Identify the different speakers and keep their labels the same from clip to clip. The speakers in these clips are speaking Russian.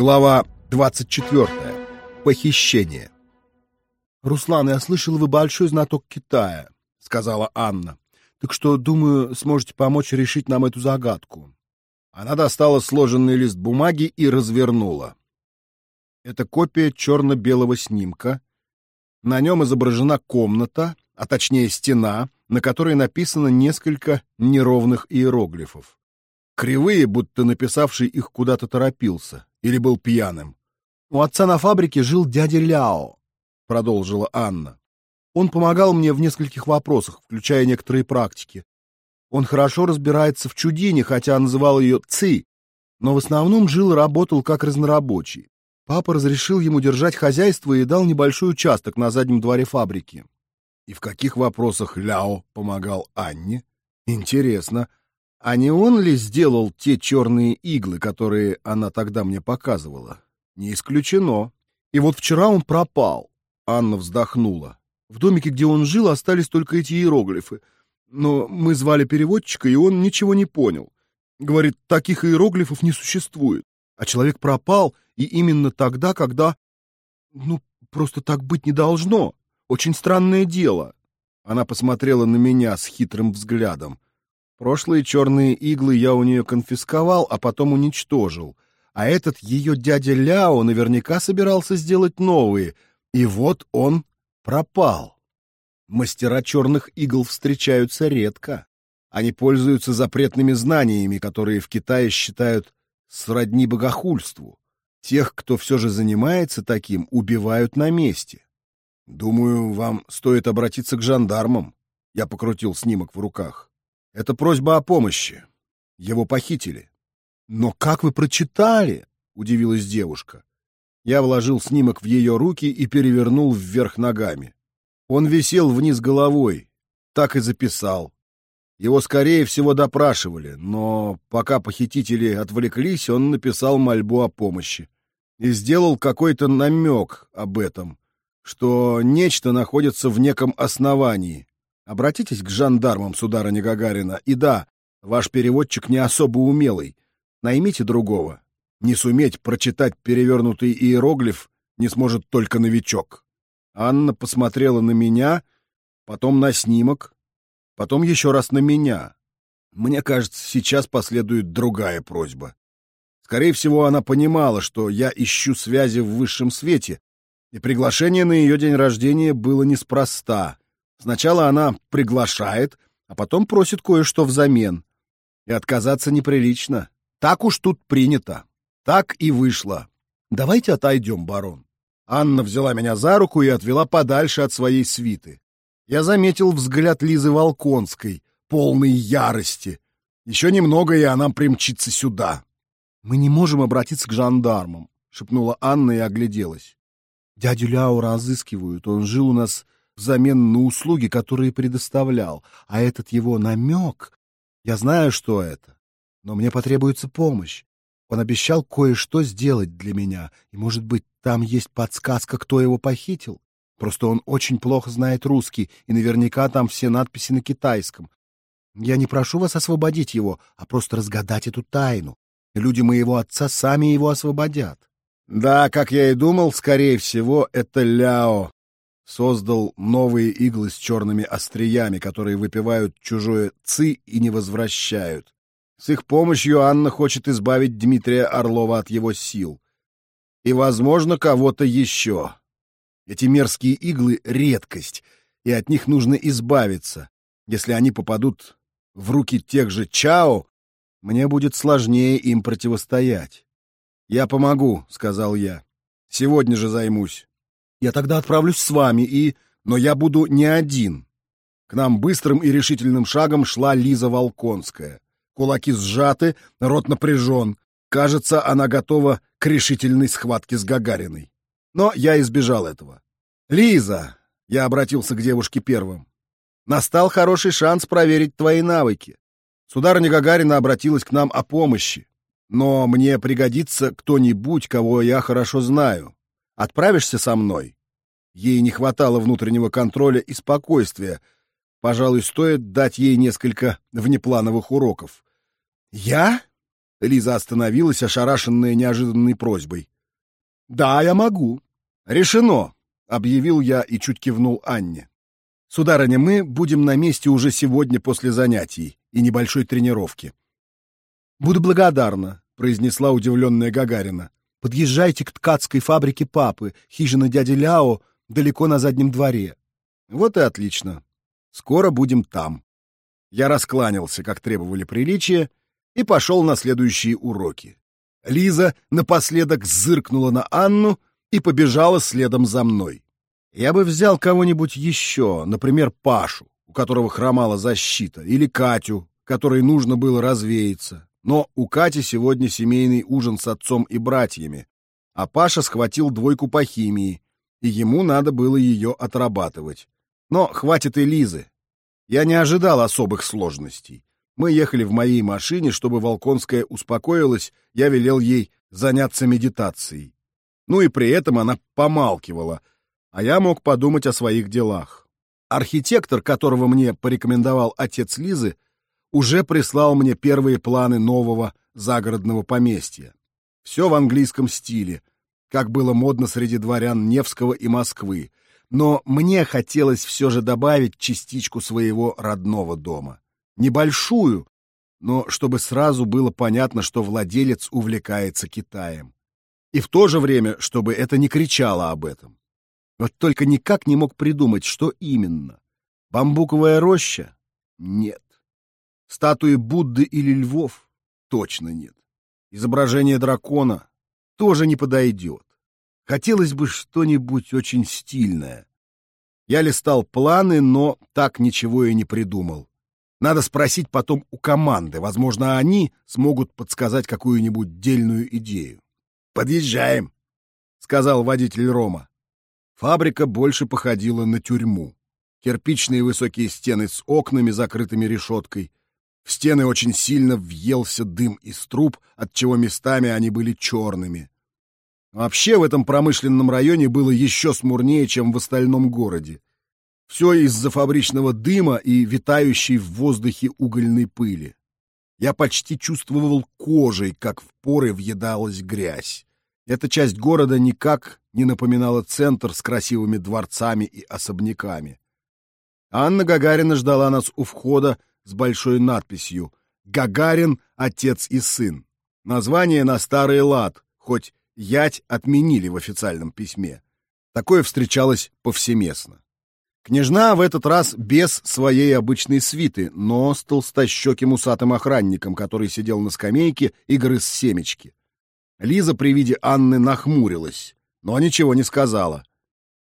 Speaker 1: Глава 24. Похищение.
Speaker 2: «Руслан, я слышал, вы большой знаток Китая», — сказала Анна. «Так что, думаю, сможете помочь решить нам эту загадку».
Speaker 1: Она достала сложенный лист бумаги и развернула. Это копия черно-белого снимка. На нем изображена комната, а точнее стена, на которой написано несколько неровных иероглифов. Кривые, будто написавший их куда-то торопился или был пьяным.
Speaker 2: «У отца на фабрике жил дядя Ляо», — продолжила Анна. «Он помогал мне в нескольких вопросах, включая некоторые практики. Он хорошо разбирается в чудине, хотя называл ее Ци, но в основном жил и работал как разнорабочий. Папа разрешил ему держать хозяйство и дал небольшой участок на заднем дворе фабрики.
Speaker 1: И в каких вопросах Ляо помогал Анне? Интересно, а не он ли сделал те черные иглы, которые она тогда мне показывала? Не исключено.
Speaker 2: И вот вчера он пропал.
Speaker 1: Анна вздохнула.
Speaker 2: В домике, где он жил, остались только эти иероглифы. Но мы звали переводчика, и он ничего не понял. Говорит, таких иероглифов не существует. А человек пропал, и именно тогда, когда... Ну, просто так быть не должно. Очень странное дело.
Speaker 1: Она посмотрела на меня с хитрым взглядом. Прошлые черные иглы я у нее конфисковал, а потом уничтожил. А этот ее дядя Ляо наверняка собирался сделать новые. И вот он пропал. Мастера черных игл встречаются редко. Они пользуются запретными знаниями, которые в Китае считают сродни богохульству. Тех, кто все же занимается таким, убивают на месте. Думаю, вам стоит обратиться к жандармам. Я покрутил снимок в руках. Это просьба о помощи. Его похитили.
Speaker 2: Но как вы прочитали? Удивилась девушка.
Speaker 1: Я вложил снимок в ее руки и перевернул вверх ногами. Он висел вниз головой. Так и записал. Его, скорее всего, допрашивали, но пока похитители отвлеклись, он написал мольбу о помощи. И сделал какой-то намек об этом, что нечто находится в неком основании, Обратитесь к жандармам, сударыня Гагарина, и да, ваш переводчик не особо умелый. Наймите другого. Не суметь прочитать перевернутый иероглиф не сможет только новичок. Анна посмотрела на меня, потом на снимок, потом еще раз на меня. Мне кажется, сейчас последует другая просьба. Скорее всего, она понимала, что я ищу связи в высшем свете, и приглашение на ее день рождения было неспроста. Сначала она приглашает, а потом просит кое-что взамен. И отказаться неприлично. Так уж тут принято. Так и вышло. Давайте отойдем, барон. Анна взяла меня за руку и отвела подальше от своей свиты. Я заметил взгляд Лизы Волконской, полной ярости. Еще немного, и она примчится сюда.
Speaker 2: — Мы не можем обратиться к жандармам, — шепнула Анна и огляделась. — Дядю Ляо разыскивают, он жил у нас взамен на услуги, которые предоставлял. А этот его намек... Я знаю, что это, но мне потребуется помощь. Он обещал кое-что сделать для меня, и, может быть, там есть подсказка, кто его похитил. Просто он очень плохо знает русский, и наверняка там все надписи на китайском. Я не прошу вас освободить его, а просто разгадать эту тайну. Люди моего отца сами его освободят.
Speaker 1: Да, как я и думал, скорее всего, это Ляо создал новые иглы с черными остриями, которые выпивают чужое ци и не возвращают. С их помощью Анна хочет избавить Дмитрия Орлова от его сил. И, возможно, кого-то еще. Эти мерзкие иглы — редкость, и от них нужно избавиться. Если они попадут в руки тех же Чао, мне будет сложнее им противостоять. «Я помогу», — сказал я. «Сегодня же займусь». Я тогда отправлюсь с вами и... Но я буду не один. К нам быстрым и решительным шагом шла Лиза Волконская. Кулаки сжаты, рот напряжен. Кажется, она готова к решительной схватке с Гагариной. Но я избежал этого. «Лиза!» — я обратился к девушке первым. «Настал хороший шанс проверить твои навыки. Сударыня Гагарина обратилась к нам о помощи. Но мне пригодится кто-нибудь, кого я хорошо знаю. Отправишься со мной?» Ей не хватало внутреннего контроля и спокойствия. Пожалуй, стоит дать ей несколько внеплановых уроков. «Я?» Лиза остановилась, ошарашенная неожиданной просьбой.
Speaker 2: «Да, я могу».
Speaker 1: «Решено», — объявил я и чуть кивнул Анне. «Сударыня, мы будем на месте уже сегодня после занятий и небольшой тренировки».
Speaker 2: «Буду благодарна», — произнесла удивленная Гагарина. «Подъезжайте к ткацкой фабрике папы, хижина дяди Ляо, далеко на заднем дворе».
Speaker 1: «Вот и отлично. Скоро будем там». Я раскланялся, как требовали приличия, и пошел на следующие уроки. Лиза напоследок зыркнула на Анну и побежала следом за мной. Я бы взял кого-нибудь еще, например, Пашу, у которого хромала защита, или Катю, которой нужно было развеяться. Но у Кати сегодня семейный ужин с отцом и братьями, а Паша схватил двойку по химии, и ему надо было ее отрабатывать. Но хватит и Лизы. Я не ожидал особых сложностей. Мы ехали в моей машине, чтобы Волконская успокоилась, я велел ей заняться медитацией. Ну и при этом она помалкивала, а я мог подумать о своих делах. Архитектор, которого мне порекомендовал отец Лизы, уже прислал мне первые планы нового загородного поместья. Все в английском стиле, как было модно среди дворян Невского и Москвы, но мне хотелось все же добавить частичку своего родного дома небольшую, но чтобы сразу было понятно, что владелец увлекается Китаем. И в то же время, чтобы это не кричало об этом. Вот только никак не мог придумать, что именно. Бамбуковая роща? Нет. Статуи Будды или львов? Точно нет. Изображение дракона? Тоже не подойдет. Хотелось бы что-нибудь очень стильное. Я листал планы, но так ничего и не придумал. Надо спросить потом у команды. Возможно, они смогут подсказать какую-нибудь дельную идею. «Подъезжаем», — сказал водитель Рома. Фабрика больше походила на тюрьму. Кирпичные высокие стены с окнами, закрытыми решеткой. В стены очень сильно въелся дым из труб, отчего местами они были черными. Вообще в этом промышленном районе было еще смурнее, чем в остальном городе. Все из-за фабричного дыма и витающей в воздухе угольной пыли. Я почти чувствовал кожей, как в поры въедалась грязь. Эта часть города никак не напоминала центр с красивыми дворцами и особняками. Анна Гагарина ждала нас у входа с большой надписью «Гагарин, отец и сын». Название на старый лад, хоть ять отменили в официальном письме. Такое встречалось повсеместно. Княжна в этот раз без своей обычной свиты, но с толстощеким усатым охранником, который сидел на скамейке и грыз семечки. Лиза при виде Анны нахмурилась, но ничего не сказала.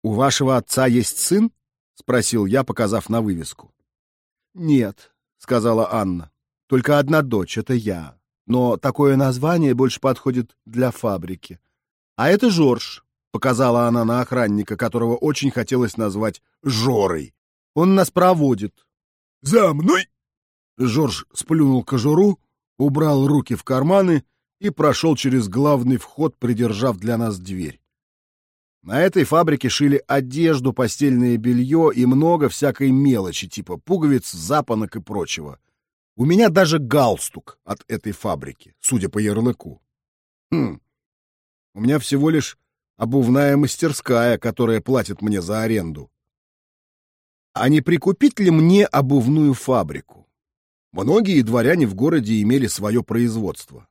Speaker 1: «У вашего отца есть сын?» — спросил я, показав на вывеску. «Нет», — сказала Анна, — «только одна дочь, это я. Но такое название больше подходит для фабрики. А это Жорж, показала она на охранника, которого очень хотелось назвать Жорой. Он нас проводит. За мной! Жорж сплюнул кожуру, убрал руки в карманы и прошел через главный вход, придержав для нас дверь. На этой фабрике шили одежду, постельное белье и много всякой мелочи, типа пуговиц, запонок и прочего. У меня даже галстук от этой фабрики, судя по ярлыку. Хм, у меня всего лишь обувная мастерская, которая платит мне за аренду. А не прикупить ли мне обувную фабрику? Многие дворяне в городе имели свое производство.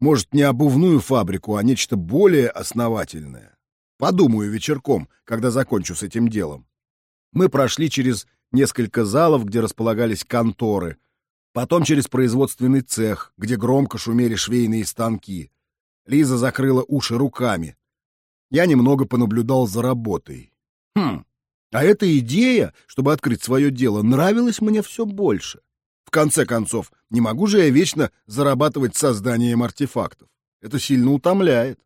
Speaker 1: Может, не обувную фабрику, а нечто более основательное. Подумаю вечерком, когда закончу с этим делом. Мы прошли через несколько залов, где располагались конторы, потом через производственный цех, где громко шумели швейные станки, Лиза закрыла уши руками. Я немного понаблюдал за работой. Хм, а эта идея, чтобы открыть свое дело, нравилась мне все больше. В конце концов, не могу же я вечно зарабатывать созданием артефактов. Это сильно утомляет.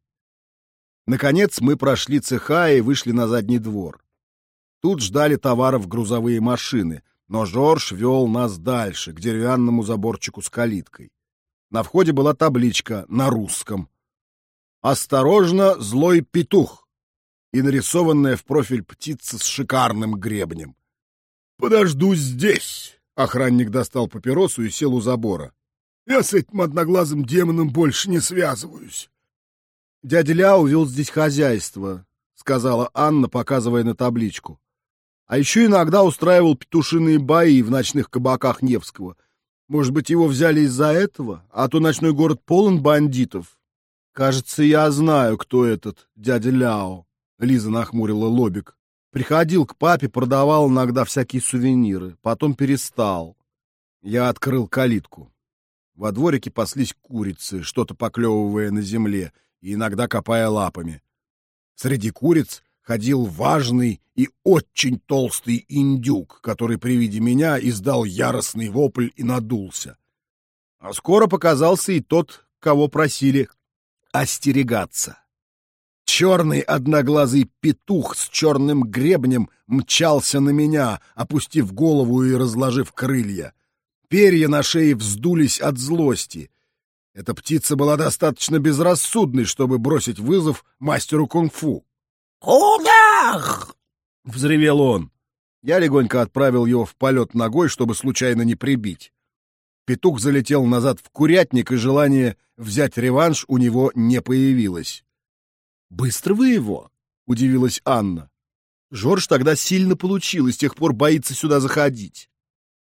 Speaker 1: Наконец мы прошли цеха и вышли на задний двор. Тут ждали товаров грузовые машины, но Жорж вел нас дальше, к деревянному заборчику с калиткой. На входе была табличка на русском «Осторожно, злой петух!» и нарисованная в профиль птица с шикарным гребнем. «Подожду здесь!» — охранник достал папиросу и сел у забора. Я с этим одноглазым демоном больше не связываюсь.
Speaker 2: Дядя Ляо вел здесь хозяйство, сказала Анна, показывая на табличку. А еще иногда устраивал петушиные бои в ночных кабаках Невского. Может быть, его взяли из-за этого? А то ночной город полон бандитов. Кажется, я знаю, кто этот дядя Ляо. Лиза нахмурила лобик. Приходил к папе, продавал иногда всякие сувениры. Потом перестал. Я открыл калитку. Во дворике паслись курицы, что-то поклевывая на земле и иногда копая лапами. Среди куриц ходил важный и очень толстый индюк, который при виде меня издал яростный вопль и надулся. А скоро показался и тот, кого просили остерегаться. Черный одноглазый петух с черным гребнем мчался на меня, опустив голову и разложив крылья. Перья на шее вздулись от злости. Эта птица была достаточно безрассудной, чтобы бросить вызов мастеру кунг-фу.
Speaker 3: «Удах!»
Speaker 2: — взревел он. Я легонько отправил его в полет ногой, чтобы случайно не прибить. Петух залетел назад в курятник, и желание взять реванш у него не появилось. «Быстро вы его?» — удивилась Анна. Жорж тогда сильно получил и с тех пор боится сюда заходить.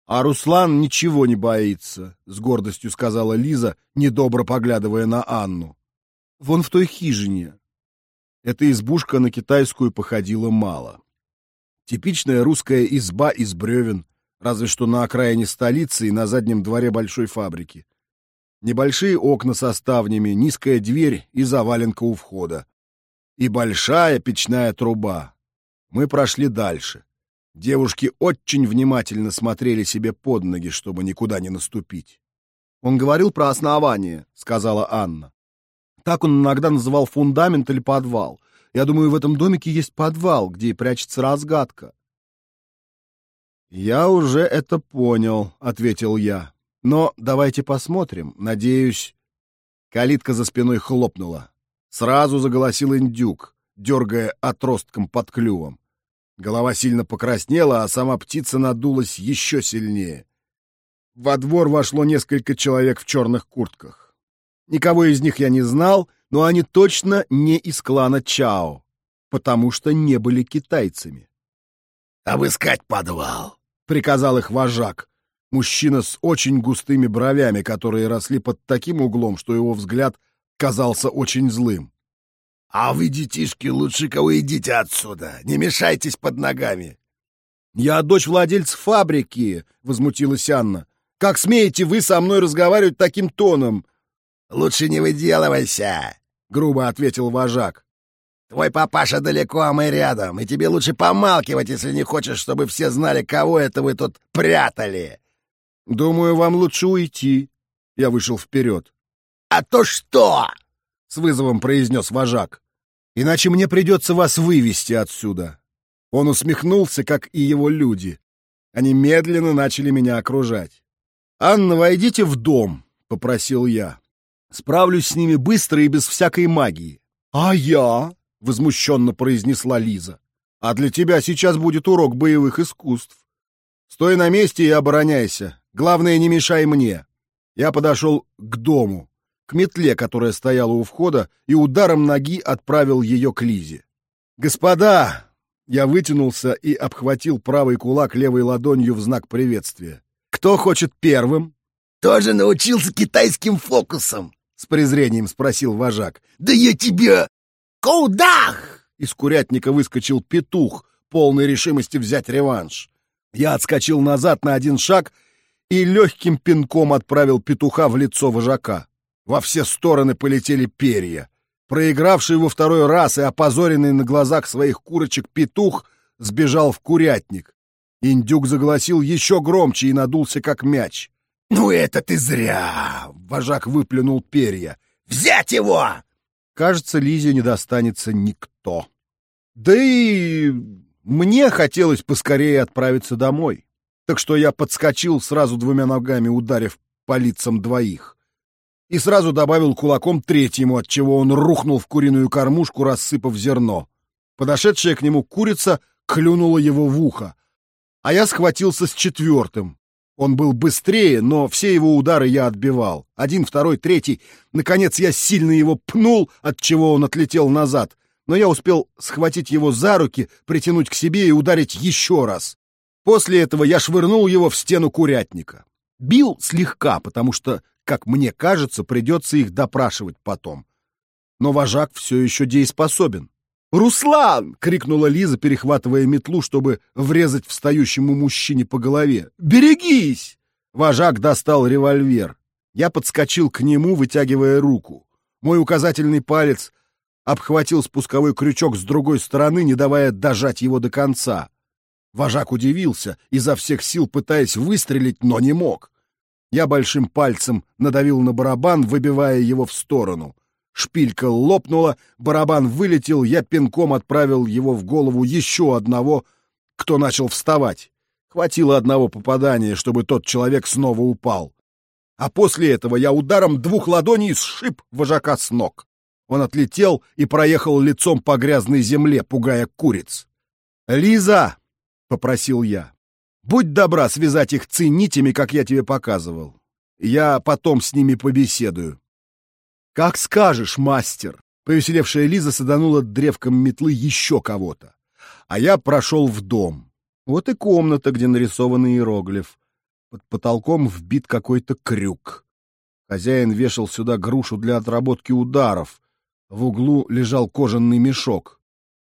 Speaker 2: А Руслан ничего не боится, — с гордостью сказала Лиза, недобро поглядывая на Анну. Вон в той хижине. Эта избушка на китайскую походила мало. Типичная русская изба из бревен, разве что на окраине столицы и на заднем дворе большой фабрики. Небольшие окна со ставнями, низкая дверь и заваленка у входа. И большая печная труба. Мы прошли дальше. Девушки очень внимательно смотрели себе под ноги, чтобы никуда не наступить. «Он говорил про основание», — сказала Анна. Так он иногда называл фундамент или подвал. Я думаю, в этом домике есть подвал, где и прячется разгадка. «Я уже это понял», — ответил я. «Но давайте посмотрим. Надеюсь...» Калитка за спиной хлопнула. Сразу заголосил индюк, дергая отростком под клювом. Голова сильно покраснела, а сама птица надулась еще сильнее. Во двор вошло несколько человек в черных куртках. Никого из них я не знал, но они точно не из клана Чао, потому что не были китайцами.
Speaker 3: «Обыскать подвал!»
Speaker 2: — приказал их вожак. Мужчина с очень густыми бровями, которые росли под таким углом, что его взгляд казался очень злым.
Speaker 3: «А вы, детишки, лучше-ка уйдите отсюда, не мешайтесь под ногами!»
Speaker 2: «Я дочь владельца фабрики!» — возмутилась Анна. «Как смеете вы со мной разговаривать таким тоном?
Speaker 3: «Лучше не выделывайся», — грубо ответил вожак. «Твой папаша далеко, а мы рядом, и тебе лучше помалкивать, если не хочешь, чтобы все знали, кого это вы тут прятали».
Speaker 2: «Думаю, вам лучше уйти». Я вышел вперед.
Speaker 3: «А то что?»
Speaker 2: — с вызовом произнес вожак. «Иначе мне придется вас вывести отсюда». Он усмехнулся, как и его люди. Они медленно начали меня окружать. «Анна, войдите в дом», — попросил я. Справлюсь с ними быстро и без всякой магии. А я? возмущенно произнесла Лиза. А для тебя сейчас будет урок боевых искусств. Стой на месте и обороняйся. Главное, не мешай мне. Я подошел к дому, к метле, которая стояла у входа, и ударом ноги отправил ее к Лизе. «Господа!» Я вытянулся и обхватил правый кулак левой ладонью в знак приветствия. «Кто хочет первым?»
Speaker 3: «Тоже научился китайским фокусам!»
Speaker 2: с презрением спросил вожак.
Speaker 3: Да я тебя... Кудах!
Speaker 2: Из курятника выскочил петух, полной решимости взять реванш. Я отскочил назад на один шаг и легким пинком отправил петуха в лицо вожака. Во все стороны полетели перья. Проигравший во второй раз и опозоренный на глазах своих курочек петух сбежал в курятник. Индюк заголосил еще громче и надулся, как мяч.
Speaker 3: «Ну это ты зря!» — вожак выплюнул перья. «Взять его!»
Speaker 2: Кажется, Лизе не достанется никто. Да и мне хотелось поскорее отправиться домой. Так что я подскочил, сразу двумя ногами ударив по лицам двоих. И сразу добавил кулаком третьему, отчего он рухнул в куриную кормушку, рассыпав зерно. Подошедшая к нему курица клюнула его в ухо, а я схватился с четвертым.
Speaker 1: Он был быстрее, но все его удары я отбивал. Один, второй, третий. Наконец я сильно его пнул, от чего он отлетел назад. Но я успел схватить его за руки, притянуть к себе и ударить еще раз. После этого я швырнул его в стену курятника. Бил слегка, потому что, как мне кажется, придется их допрашивать потом. Но вожак все еще дееспособен. «Руслан!» — крикнула Лиза, перехватывая метлу, чтобы врезать встающему мужчине по голове. «Берегись!» Вожак достал револьвер. Я подскочил к нему, вытягивая руку. Мой указательный палец обхватил спусковой крючок с другой стороны, не давая дожать его до конца. Вожак удивился, изо всех сил пытаясь выстрелить, но не мог. Я большим пальцем надавил на барабан, выбивая его в сторону. Шпилька лопнула, барабан вылетел, я пинком отправил его в голову еще одного, кто начал вставать. Хватило одного попадания, чтобы тот человек снова упал. А после этого я ударом двух ладоней сшиб вожака с ног. Он отлетел и проехал лицом по грязной земле, пугая куриц. «Лиза!» — попросил я. «Будь добра связать их цинитями, как я тебе показывал. Я потом с ними побеседую». «Как скажешь, мастер!» Повеселевшая Лиза саданула древком метлы еще кого-то. А я прошел в дом. Вот и комната, где нарисован иероглиф. Под потолком вбит какой-то крюк. Хозяин вешал сюда грушу для отработки ударов. В углу лежал кожаный мешок.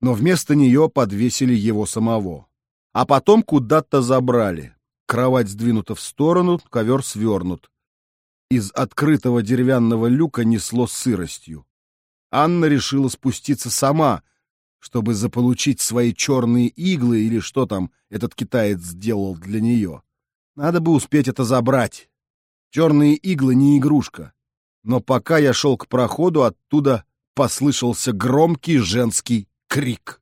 Speaker 1: Но вместо нее подвесили его самого. А потом куда-то забрали. Кровать сдвинута в сторону, ковер свернут. Из открытого деревянного люка несло сыростью. Анна решила спуститься сама, чтобы заполучить свои черные иглы или что там этот китаец сделал для нее. Надо бы успеть это забрать. Черные иглы не игрушка. Но пока я шел к проходу, оттуда послышался громкий женский крик.